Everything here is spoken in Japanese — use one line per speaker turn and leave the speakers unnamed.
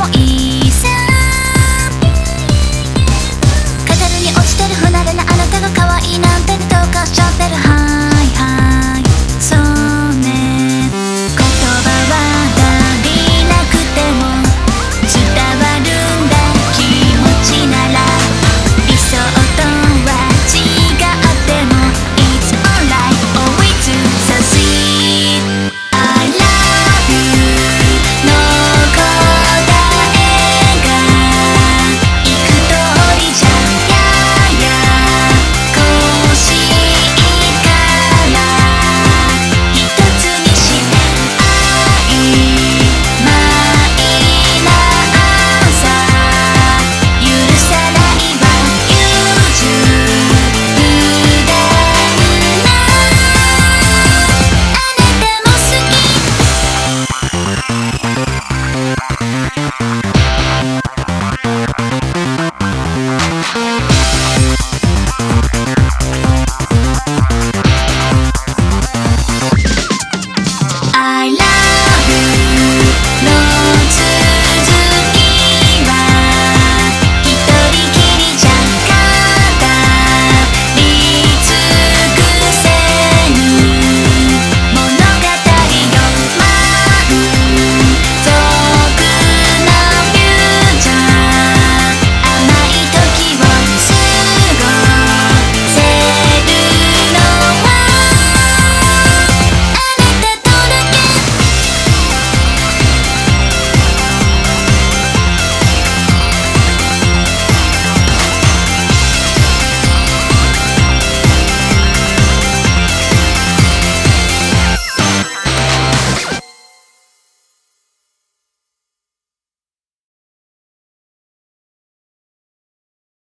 もいい